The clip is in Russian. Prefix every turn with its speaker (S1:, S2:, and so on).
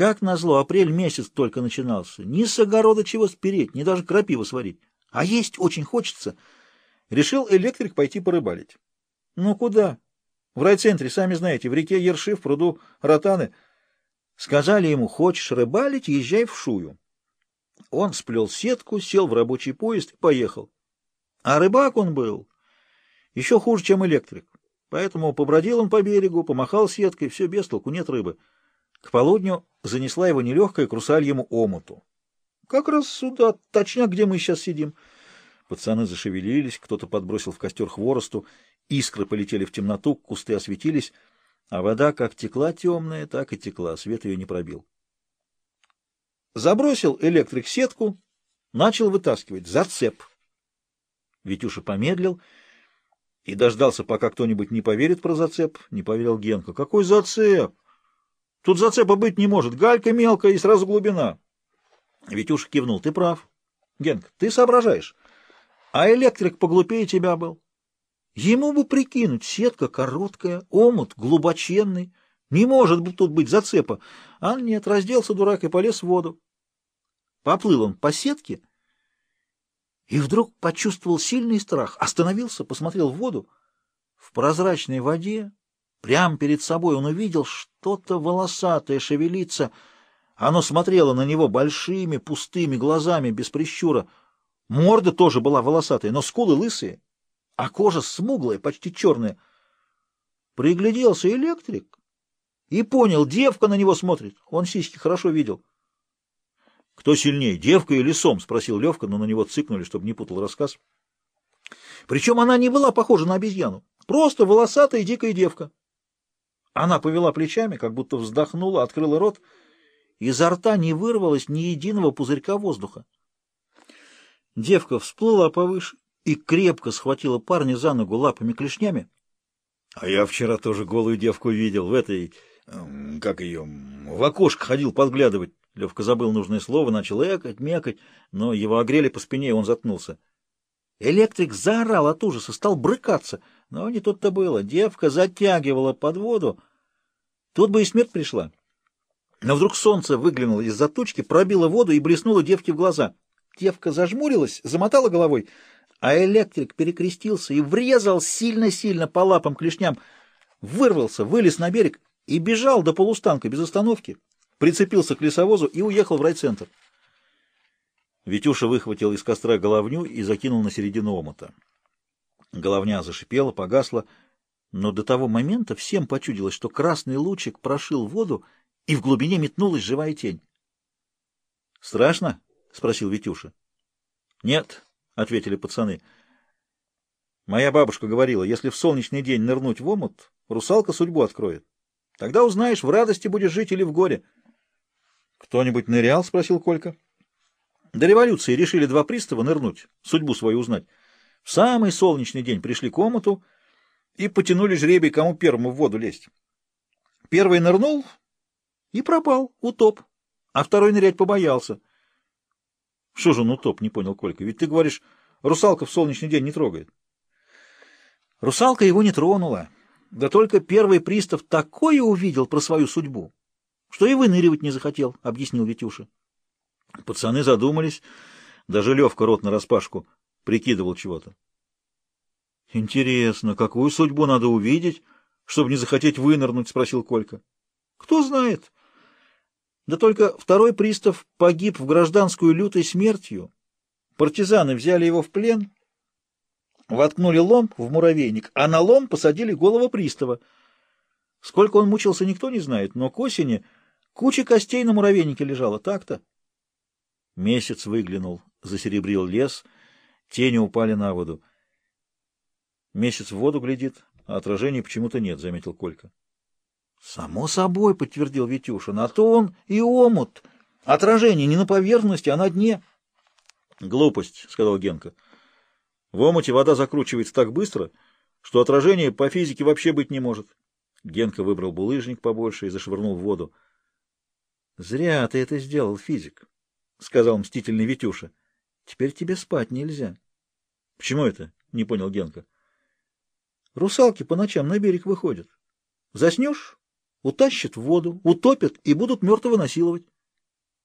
S1: Как назло, апрель месяц только начинался. Ни с огорода чего спереть, ни даже крапиву сварить. А есть очень хочется. Решил электрик пойти порыбалить. Ну куда? В райцентре, сами знаете, в реке Ерши, в пруду Ротаны. Сказали ему, хочешь рыбалить, езжай в Шую. Он сплел сетку, сел в рабочий поезд и поехал. А рыбак он был еще хуже, чем электрик. Поэтому побродил он по берегу, помахал сеткой, все без толку, нет рыбы. К полудню занесла его нелегкая к русальему омуту. Как раз сюда, точно где мы сейчас сидим. Пацаны зашевелились, кто-то подбросил в костер хворосту, искры полетели в темноту, кусты осветились, а вода как текла темная, так и текла, свет ее не пробил. Забросил электрик сетку, начал вытаскивать зацеп. Витюша помедлил и дождался, пока кто-нибудь не поверит про зацеп. Не поверил Генка. Какой зацеп? Тут зацепа быть не может. Галька мелкая и сразу глубина. Витюша кивнул. Ты прав. Генк, ты соображаешь. А электрик поглупее тебя был. Ему бы прикинуть, сетка короткая, омут глубоченный. Не может тут быть зацепа. А нет, разделся дурак и полез в воду. Поплыл он по сетке и вдруг почувствовал сильный страх. Остановился, посмотрел в воду. В прозрачной воде, прямо перед собой, он увидел что-то волосатое шевелиться. Оно смотрело на него большими пустыми глазами, без прищура. Морда тоже была волосатая, но скулы лысые, а кожа смуглая, почти черная. Пригляделся электрик и понял, девка на него смотрит. Он сиськи хорошо видел. «Кто сильнее, девка или сом?» — спросил Левка, но на него цыкнули, чтобы не путал рассказ. Причем она не была похожа на обезьяну, просто волосатая дикая девка. Она повела плечами, как будто вздохнула, открыла рот. Изо рта не вырвалось ни единого пузырька воздуха. Девка всплыла повыше и крепко схватила парня за ногу лапами-клешнями. — А я вчера тоже голую девку видел в этой... как ее... в окошко ходил подглядывать. Левка забыл нужное слово, начал экать, мекать, но его огрели по спине, и он заткнулся. Электрик заорал от ужаса, стал брыкаться, но не тут-то было. Девка затягивала под воду. Тут бы и смерть пришла. Но вдруг солнце выглянуло из-за тучки, пробило воду и блеснуло девке в глаза. Девка зажмурилась, замотала головой, а электрик перекрестился и врезал сильно-сильно по лапам клешням, вырвался, вылез на берег и бежал до полустанка без остановки прицепился к лесовозу и уехал в райцентр. Витюша выхватил из костра головню и закинул на середину омута. Головня зашипела, погасла, но до того момента всем почудилось, что красный лучик прошил воду, и в глубине метнулась живая тень. — Страшно? — спросил Витюша. — Нет, — ответили пацаны. Моя бабушка говорила, если в солнечный день нырнуть в омут, русалка судьбу откроет. Тогда узнаешь, в радости будешь жить или в горе. — «Кто-нибудь нырял?» — спросил Колька. До революции решили два пристава нырнуть, судьбу свою узнать. В самый солнечный день пришли к омуту и потянули жребий, кому первому в воду лезть. Первый нырнул и пропал, утоп, а второй нырять побоялся. — Что же он утоп, не понял Колька, ведь ты говоришь, русалка в солнечный день не трогает. Русалка его не тронула, да только первый пристав такое увидел про свою судьбу, что и выныривать не захотел, — объяснил Витюша. Пацаны задумались, даже Левка рот нараспашку прикидывал чего-то. — Интересно, какую судьбу надо увидеть, чтобы не захотеть вынырнуть? — спросил Колька. — Кто знает. Да только второй пристав погиб в гражданскую лютой смертью. Партизаны взяли его в плен, воткнули лом в муравейник, а на лом посадили голову пристава. Сколько он мучился, никто не знает, но к осени Куча костей на муравейнике лежала, так-то. Месяц выглянул, засеребрил лес, тени упали на воду. Месяц в воду глядит, а отражений почему-то нет, — заметил Колька. — Само собой, — подтвердил Витюша, — на то он и омут. Отражение не на поверхности, а на дне. — Глупость, — сказал Генка. — В омуте вода закручивается так быстро, что отражения по физике вообще быть не может. Генка выбрал булыжник побольше и зашвырнул в воду. Зря ты это сделал, физик, — сказал мстительный Витюша. — Теперь тебе спать нельзя. — Почему это? — не понял Генка. — Русалки по ночам на берег выходят. Заснешь, Утащат в воду, утопят и будут мертвого насиловать.